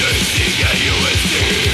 you see, you will see